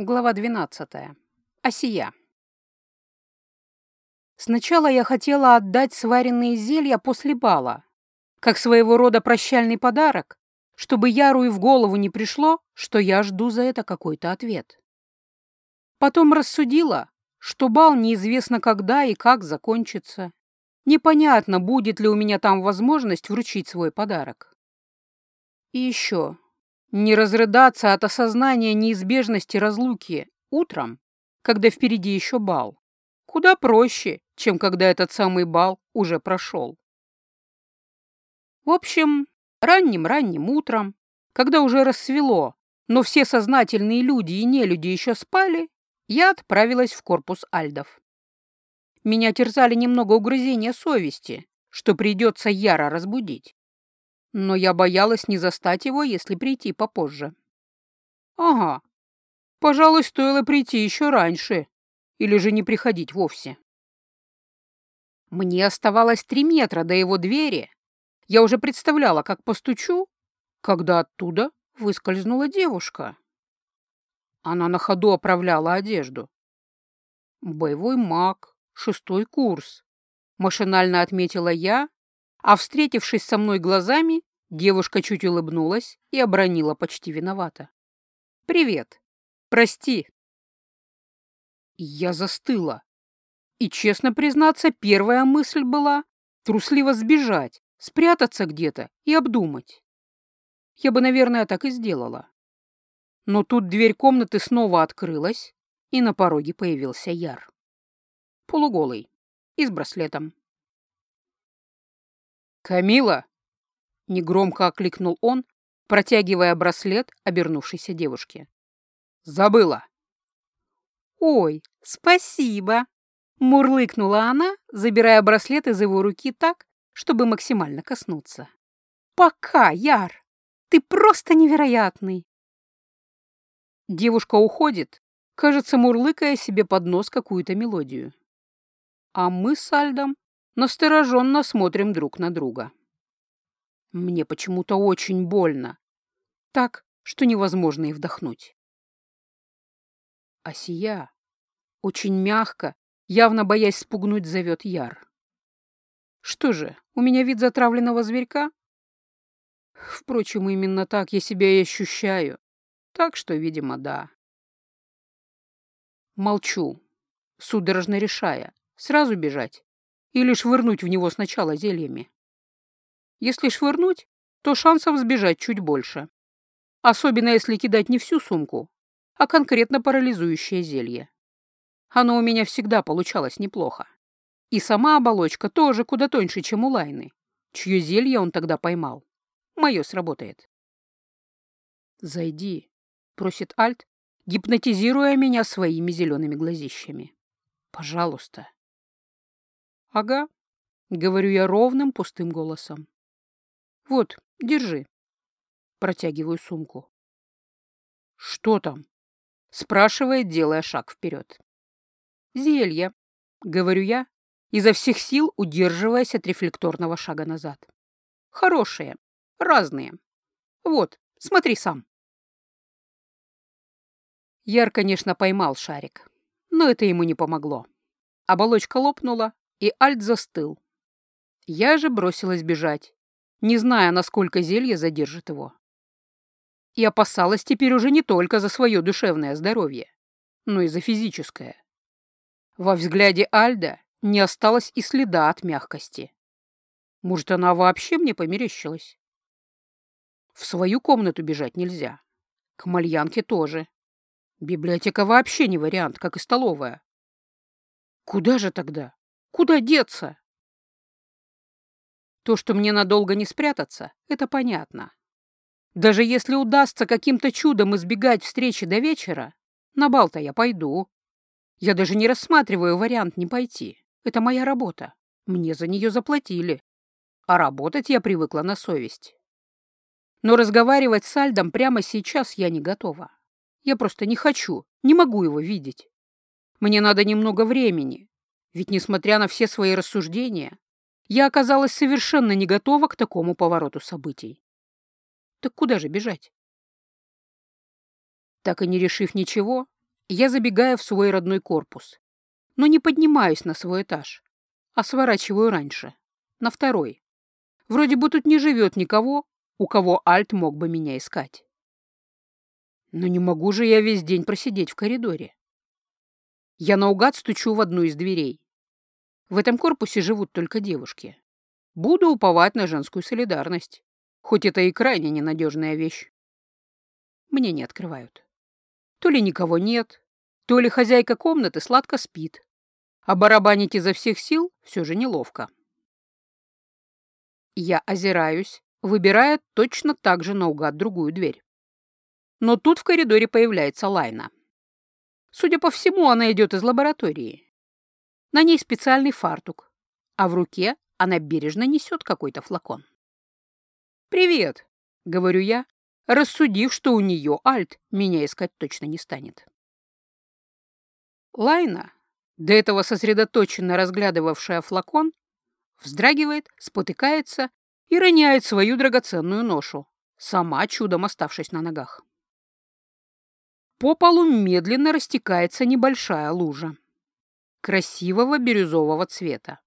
Глава 12. Осия. Сначала я хотела отдать сваренные зелья после бала, как своего рода прощальный подарок, чтобы Яру и в голову не пришло, что я жду за это какой-то ответ. Потом рассудила, что бал неизвестно когда и как закончится. Непонятно, будет ли у меня там возможность вручить свой подарок. И еще не разрыдаться от осознания неизбежности разлуки утром, когда впереди еще бал. Куда проще, чем когда этот самый бал уже прошел. В общем, ранним-ранним утром, когда уже рассвело, но все сознательные люди и нелюди еще спали, я отправилась в корпус альдов. Меня терзали немного угрызения совести, что придется яро разбудить но я боялась не застать его, если прийти попозже. Ага, пожалуй, стоило прийти еще раньше, или же не приходить вовсе. Мне оставалось три метра до его двери. Я уже представляла, как постучу, когда оттуда выскользнула девушка. Она на ходу оправляла одежду. Боевой маг, шестой курс. Машинально отметила я, а, встретившись со мной глазами, девушка чуть улыбнулась и обронила почти виновата. «Привет. Прости». Я застыла. И, честно признаться, первая мысль была трусливо сбежать, спрятаться где-то и обдумать. Я бы, наверное, так и сделала. Но тут дверь комнаты снова открылась, и на пороге появился Яр. Полуголый и с браслетом. «Камила!» — негромко окликнул он, протягивая браслет обернувшейся девушке. «Забыла!» «Ой, спасибо!» — мурлыкнула она, забирая браслет из его руки так, чтобы максимально коснуться. «Пока, Яр! Ты просто невероятный!» Девушка уходит, кажется, мурлыкая себе под нос какую-то мелодию. А мы с Альдом настороженно смотрим друг на друга. Мне почему-то очень больно. Так, что невозможно и вдохнуть. Асия очень мягко, явно боясь спугнуть, зовет Яр. Что же, у меня вид затравленного зверька? Впрочем, именно так я себя и ощущаю. Так что, видимо, да. Молчу, судорожно решая, сразу бежать или швырнуть в него сначала зельями. Если швырнуть, то шансов сбежать чуть больше. Особенно если кидать не всю сумку, а конкретно парализующее зелье. Оно у меня всегда получалось неплохо. И сама оболочка тоже куда тоньше, чем у Лайны, чье зелье он тогда поймал. Мое сработает. «Зайди», — просит Альт, гипнотизируя меня своими зелеными глазищами. «Пожалуйста». «Ага», — говорю я ровным пустым голосом. «Вот, держи». Протягиваю сумку. «Что там?» — спрашивает, делая шаг вперед. «Зелье», — говорю я, изо всех сил удерживаясь от рефлекторного шага назад. «Хорошие, разные. Вот, смотри сам». Яр, конечно, поймал шарик, но это ему не помогло. Оболочка лопнула, и Альт застыл. Я же бросилась бежать, не зная, насколько зелье задержит его. И опасалась теперь уже не только за свое душевное здоровье, но и за физическое. Во взгляде Альда не осталось и следа от мягкости. Может, она вообще мне померещилась? В свою комнату бежать нельзя. К Мальянке тоже. Библиотека вообще не вариант, как и столовая. Куда же тогда? Куда деться? То, что мне надолго не спрятаться, это понятно. Даже если удастся каким-то чудом избегать встречи до вечера, на бал-то я пойду. Я даже не рассматриваю вариант не пойти. Это моя работа. Мне за нее заплатили. А работать я привыкла на совесть. Но разговаривать с Альдом прямо сейчас я не готова. Я просто не хочу, не могу его видеть. Мне надо немного времени, ведь, несмотря на все свои рассуждения, я оказалась совершенно не готова к такому повороту событий. Так куда же бежать? Так и не решив ничего, Я забегаю в свой родной корпус, но не поднимаюсь на свой этаж, а сворачиваю раньше, на второй. Вроде бы тут не живет никого, у кого Альт мог бы меня искать. Но не могу же я весь день просидеть в коридоре. Я наугад стучу в одну из дверей. В этом корпусе живут только девушки. Буду уповать на женскую солидарность, хоть это и крайне ненадежная вещь. Мне не открывают. То ли никого нет, то ли хозяйка комнаты сладко спит, а барабанить изо всех сил все же неловко. Я озираюсь, выбирая точно так же наугад другую дверь. Но тут в коридоре появляется Лайна. Судя по всему, она идет из лаборатории. На ней специальный фартук, а в руке она бережно несет какой-то флакон. «Привет», — говорю я, рассудив, что у нее Альт меня искать точно не станет. Лайна, до этого сосредоточенно разглядывавшая флакон, вздрагивает, спотыкается и роняет свою драгоценную ношу, сама чудом оставшись на ногах. По полу медленно растекается небольшая лужа красивого бирюзового цвета.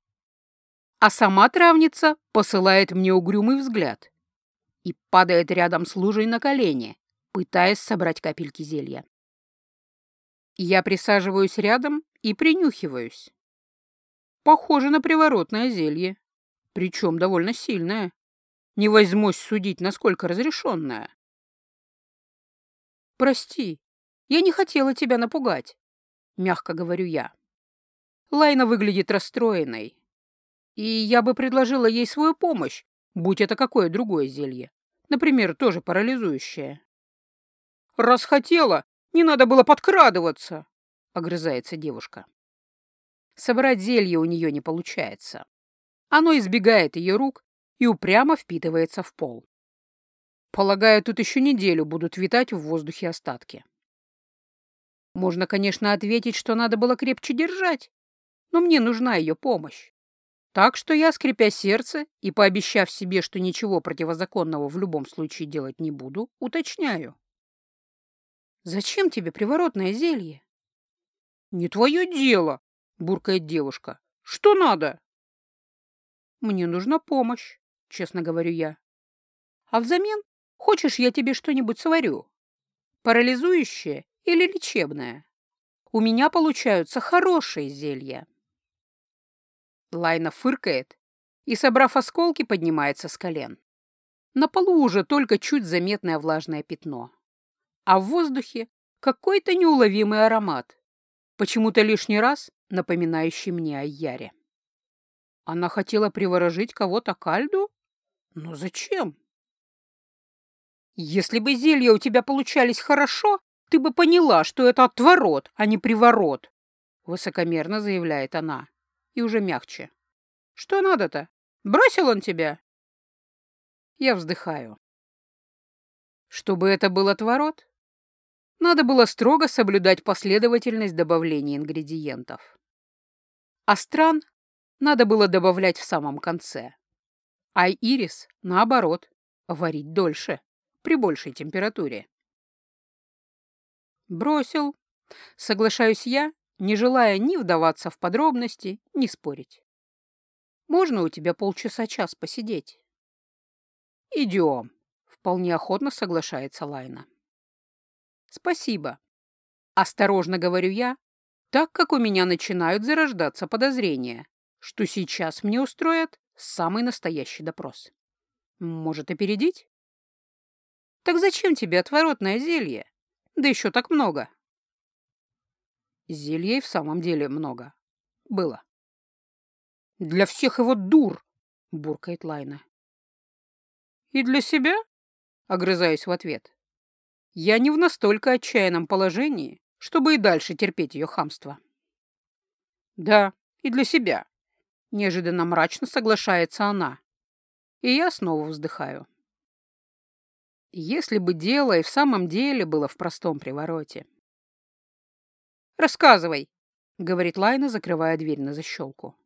А сама травница посылает мне угрюмый взгляд и падает рядом с лужей на колени, пытаясь собрать капельки зелья. Я присаживаюсь рядом и принюхиваюсь. Похоже на приворотное зелье, причем довольно сильное. Не возьмусь судить, насколько разрешенное. «Прости, я не хотела тебя напугать», — мягко говорю я. Лайна выглядит расстроенной, и я бы предложила ей свою помощь, будь это какое другое зелье, например, тоже парализующее. «Раз хотела, не надо было подкрадываться», — огрызается девушка. Собрать зелье у нее не получается. Оно избегает ее рук и упрямо впитывается в пол. Полагаю, тут еще неделю будут витать в воздухе остатки. Можно, конечно, ответить, что надо было крепче держать, но мне нужна ее помощь. Так что я, скрипя сердце и пообещав себе, что ничего противозаконного в любом случае делать не буду, уточняю. «Зачем тебе приворотное зелье?» «Не твое дело», — буркает девушка. «Что надо?» «Мне нужна помощь», — честно говорю я. «А взамен хочешь, я тебе что-нибудь сварю? Парализующее или лечебное? У меня получаются хорошие зелья». Лайна фыркает и, собрав осколки, поднимается с колен. На полу уже только чуть заметное влажное пятно. А в воздухе какой-то неуловимый аромат, почему-то лишний раз напоминающий мне о Яре. Она хотела приворожить кого-то кальду? Но зачем? Если бы зелья у тебя получались хорошо, ты бы поняла, что это отворот, а не приворот, высокомерно заявляет она и уже мягче. «Что надо-то? Бросил он тебя?» Я вздыхаю. Чтобы это был отворот, надо было строго соблюдать последовательность добавления ингредиентов. А стран надо было добавлять в самом конце. А ирис, наоборот, варить дольше, при большей температуре. Бросил. Соглашаюсь я не желая ни вдаваться в подробности, ни спорить. «Можно у тебя полчаса-час посидеть?» «Идем», — вполне охотно соглашается Лайна. «Спасибо», — осторожно говорю я, так как у меня начинают зарождаться подозрения, что сейчас мне устроят самый настоящий допрос. Может, опередить? Так зачем тебе отворотное зелье? Да еще так много. Зелья и в самом деле много. Было. «Для всех его дур!» — буркает Лайна. «И для себя?» — огрызаюсь в ответ. «Я не в настолько отчаянном положении, чтобы и дальше терпеть ее хамство». «Да, и для себя», — неожиданно мрачно соглашается она. И я снова вздыхаю. Если бы дело и в самом деле было в простом привороте. «Рассказывай», — говорит Лайна, закрывая дверь на защелку.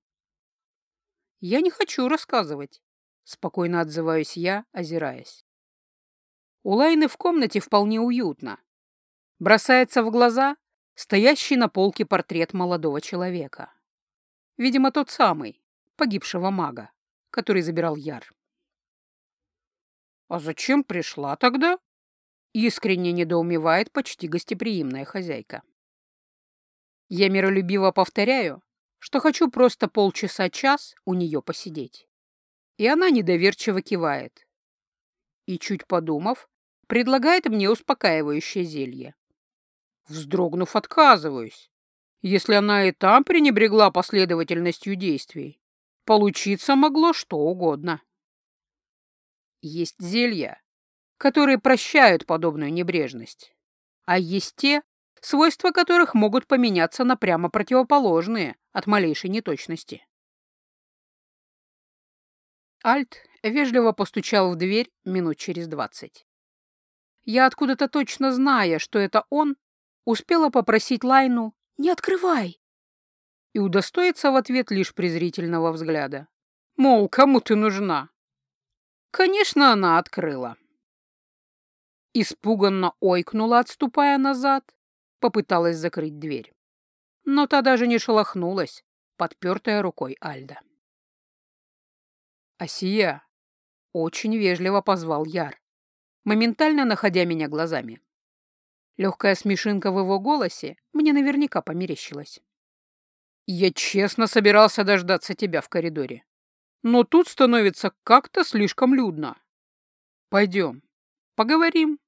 «Я не хочу рассказывать», — спокойно отзываюсь я, озираясь. У Лайны в комнате вполне уютно. Бросается в глаза стоящий на полке портрет молодого человека. Видимо, тот самый, погибшего мага, который забирал Яр. «А зачем пришла тогда?» Искренне недоумевает почти гостеприимная хозяйка. Я миролюбиво повторяю, что хочу просто полчаса-час у нее посидеть. И она недоверчиво кивает. И, чуть подумав, предлагает мне успокаивающее зелье. Вздрогнув, отказываюсь. Если она и там пренебрегла последовательностью действий, получиться могло что угодно. Есть зелья, которые прощают подобную небрежность, а есть те, свойства которых могут поменяться на прямо противоположные от малейшей неточности. Альт вежливо постучал в дверь минут через двадцать. Я откуда-то точно зная, что это он, успела попросить Лайну «Не открывай!» и удостоиться в ответ лишь презрительного взгляда. Мол, кому ты нужна? Конечно, она открыла. Испуганно ойкнула, отступая назад, попыталась закрыть дверь. Но та даже не шелохнулась, подпертая рукой Альда. «Асия!» — очень вежливо позвал Яр, моментально находя меня глазами. Легкая смешинка в его голосе мне наверняка померещилась. «Я честно собирался дождаться тебя в коридоре, но тут становится как-то слишком людно. Пойдем, поговорим».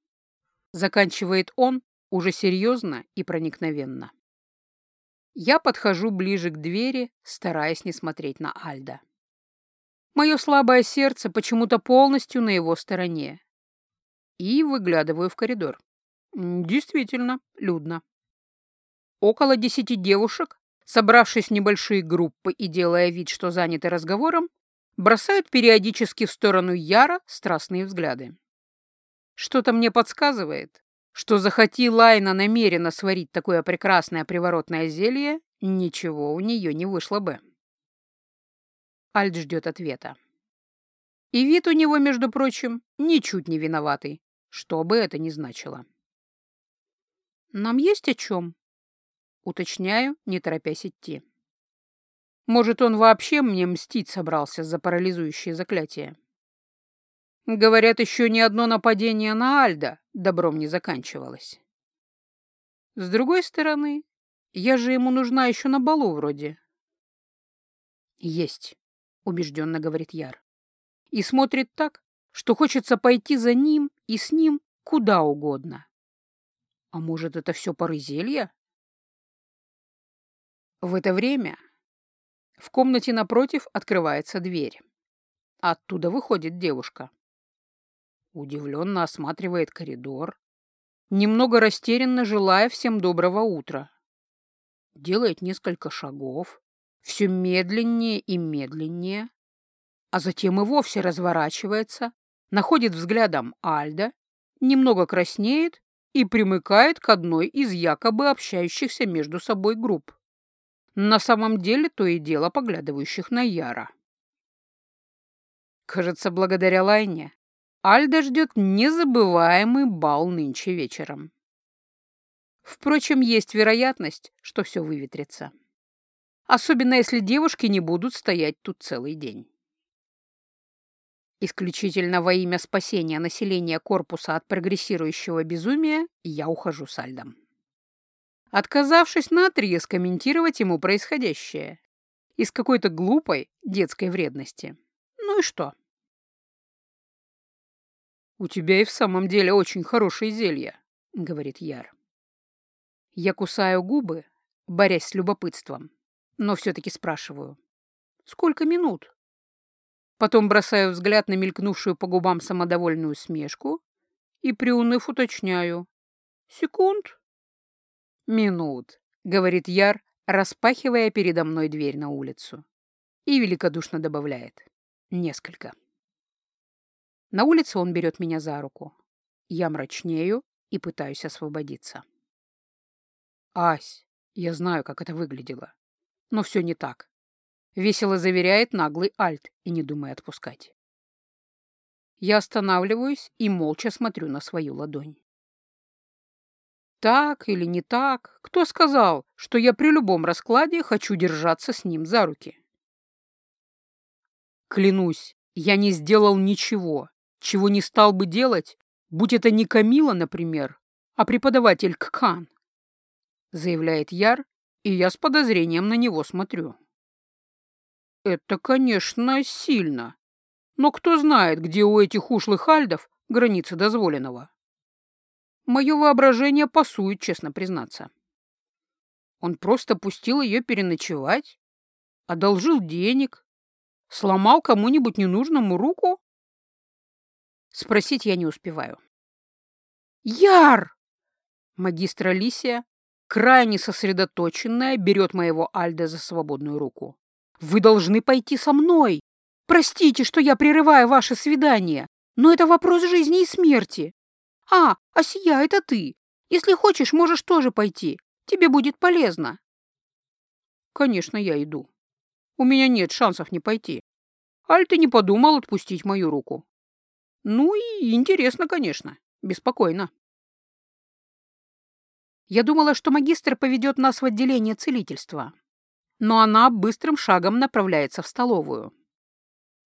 Заканчивает он уже серьезно и проникновенно. Я подхожу ближе к двери, стараясь не смотреть на Альда. Мое слабое сердце почему-то полностью на его стороне. И выглядываю в коридор. Действительно, людно. Около десяти девушек, собравшись в небольшие группы и делая вид, что заняты разговором, бросают периодически в сторону Яра страстные взгляды. Что-то мне подсказывает, что захоти Лайна намеренно сварить такое прекрасное приворотное зелье, ничего у нее не вышло бы. Альт ждет ответа. И вид у него, между прочим, ничуть не виноватый, что бы это ни значило. «Нам есть о чем?» Уточняю, не торопясь идти. Может, он вообще мне мстить собрался за парализующее заклятие? Говорят, еще ни одно нападение на Альда добром не заканчивалось. С другой стороны, я же ему нужна еще на балу вроде. Есть, убежденно говорит Яр. И смотрит так, что хочется пойти за ним и с ним куда угодно. А может, это все пары зелья? В это время в комнате напротив открывается дверь. Оттуда выходит девушка удивленно осматривает коридор, немного растерянно желая всем доброго утра. Делает несколько шагов, все медленнее и медленнее, а затем и вовсе разворачивается, находит взглядом Альда, немного краснеет и примыкает к одной из якобы общающихся между собой групп. На самом деле то и дело поглядывающих на Яра. Кажется, благодаря Лайне Альда ждет незабываемый бал нынче вечером. Впрочем, есть вероятность, что все выветрится. Особенно если девушки не будут стоять тут целый день. Исключительно во имя спасения населения корпуса от прогрессирующего безумия я ухожу с Альдом. Отказавшись наотрез комментировать ему происходящее из какой-то глупой детской вредности. Ну и что? «У тебя и в самом деле очень хорошие зелья», — говорит Яр. Я кусаю губы, борясь с любопытством, но все-таки спрашиваю. «Сколько минут?» Потом бросаю взгляд на мелькнувшую по губам самодовольную смешку и, приуныв, уточняю. «Секунд?» «Минут», — говорит Яр, распахивая передо мной дверь на улицу. И великодушно добавляет. «Несколько». На улице он берет меня за руку. Я мрачнею и пытаюсь освободиться. «Ась, я знаю, как это выглядело. Но все не так», — весело заверяет наглый Альт и не думая отпускать. Я останавливаюсь и молча смотрю на свою ладонь. Так или не так, кто сказал, что я при любом раскладе хочу держаться с ним за руки? Клянусь, я не сделал ничего, чего не стал бы делать, будь это не Камила, например, а преподаватель Ккан, заявляет Яр, и я с подозрением на него смотрю. Это, конечно, сильно, но кто знает, где у этих ушлых альдов границы дозволенного. Мое воображение пасует, честно признаться. Он просто пустил ее переночевать, одолжил денег, сломал кому-нибудь ненужному руку? Спросить я не успеваю. «Яр!» Магистр Алисия, крайне сосредоточенная, берет моего Альда за свободную руку. «Вы должны пойти со мной! Простите, что я прерываю ваше свидание, но это вопрос жизни и смерти. «А, Асия, это ты. Если хочешь, можешь тоже пойти. Тебе будет полезно». «Конечно, я иду. У меня нет шансов не пойти. Аль ты не подумал отпустить мою руку?» «Ну и интересно, конечно. Беспокойно». Я думала, что магистр поведет нас в отделение целительства, но она быстрым шагом направляется в столовую.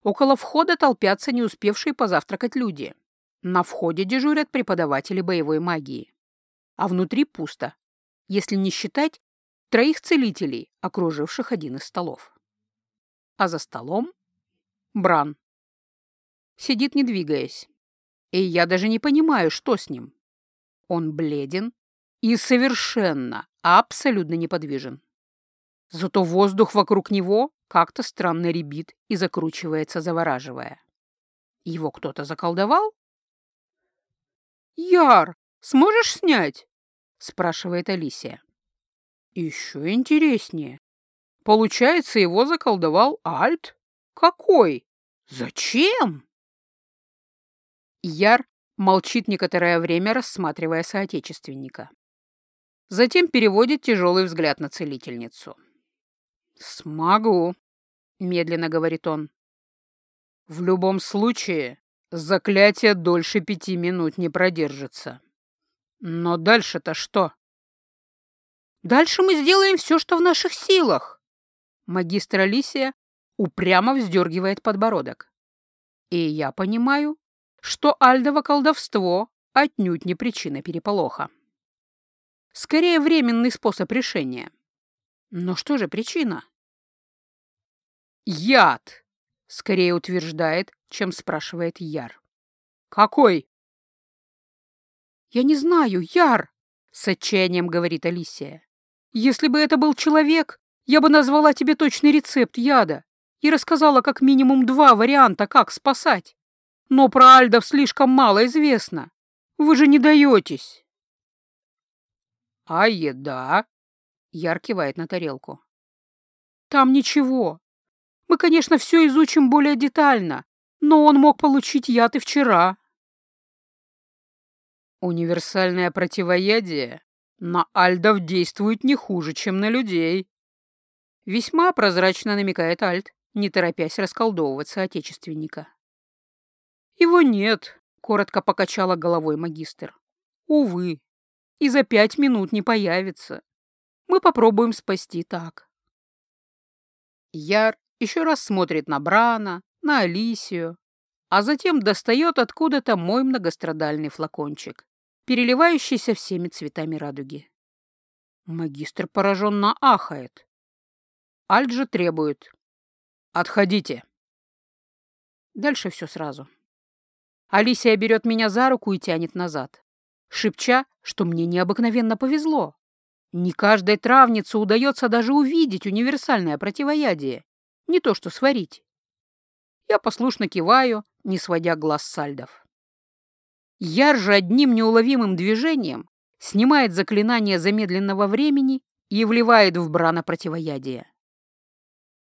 Около входа толпятся не успевшие позавтракать люди. На входе дежурят преподаватели боевой магии. А внутри пусто, если не считать троих целителей, окруживших один из столов. А за столом — Бран. Сидит, не двигаясь. И я даже не понимаю, что с ним. Он бледен и совершенно, абсолютно неподвижен. Зато воздух вокруг него как-то странно ребит и закручивается, завораживая. Его кто-то заколдовал? «Яр, сможешь снять?» — спрашивает Алисия. «Еще интереснее. Получается, его заколдовал Альт? Какой? Зачем?» Яр молчит некоторое время, рассматривая соотечественника. Затем переводит тяжелый взгляд на целительницу. «Смогу», — медленно говорит он. «В любом случае, Заклятие дольше пяти минут не продержится. Но дальше-то что? Дальше мы сделаем все, что в наших силах. Магистр Алисия упрямо вздергивает подбородок. И я понимаю, что альдово колдовство отнюдь не причина переполоха. Скорее, временный способ решения. Но что же причина? Яд! Скорее утверждает, чем спрашивает Яр. «Какой?» «Я не знаю, Яр!» — с отчаянием говорит Алисия. «Если бы это был человек, я бы назвала тебе точный рецепт яда и рассказала как минимум два варианта, как спасать. Но про альдов слишком мало известно. Вы же не даетесь!» «А еда?» — Яр кивает на тарелку. «Там ничего. Мы, конечно, все изучим более детально, но он мог получить яд и вчера. Универсальное противоядие на альдов действует не хуже, чем на людей. Весьма прозрачно намекает Альт, не торопясь расколдовывать соотечественника. Его нет, коротко покачала головой магистр. Увы, и за пять минут не появится. Мы попробуем спасти так. Яр еще раз смотрит на Брана, на Алисию, а затем достает откуда-то мой многострадальный флакончик, переливающийся всеми цветами радуги. Магистр пораженно ахает. Альджи требует. «Отходите!» Дальше все сразу. Алисия берет меня за руку и тянет назад, шепча, что мне необыкновенно повезло. Не каждой травнице удается даже увидеть универсальное противоядие, не то что сварить. Я послушно киваю, не сводя глаз сальдов. Яр же одним неуловимым движением снимает заклинание замедленного времени и вливает в Брана противоядие.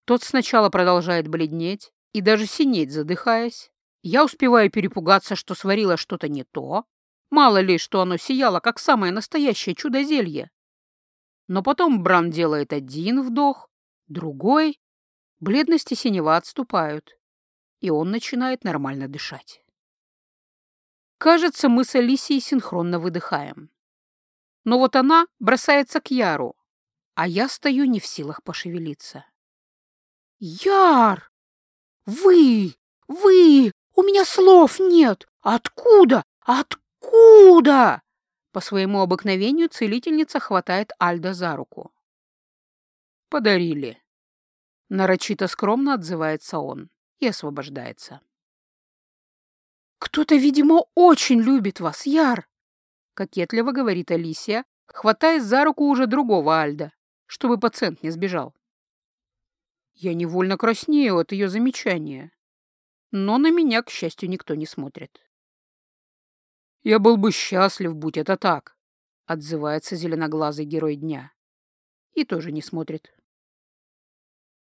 Тот сначала продолжает бледнеть и даже синеть, задыхаясь. Я успеваю перепугаться, что сварила что-то не то. Мало ли, что оно сияло, как самое настоящее чудо-зелье. Но потом Бран делает один вдох, другой, Бледность и синева отступают, и он начинает нормально дышать. Кажется, мы с Алисией синхронно выдыхаем. Но вот она бросается к Яру, а я стою не в силах пошевелиться. «Яр! Вы! Вы! У меня слов нет! Откуда? Откуда?» По своему обыкновению целительница хватает Альда за руку. «Подарили». Нарочито скромно отзывается он и освобождается. «Кто-то, видимо, очень любит вас, Яр!» — кокетливо говорит Алисия, хватаясь за руку уже другого Альда, чтобы пациент не сбежал. Я невольно краснею от ее замечания, но на меня, к счастью, никто не смотрит. «Я был бы счастлив, будь это так», — отзывается зеленоглазый герой дня. И тоже не смотрит.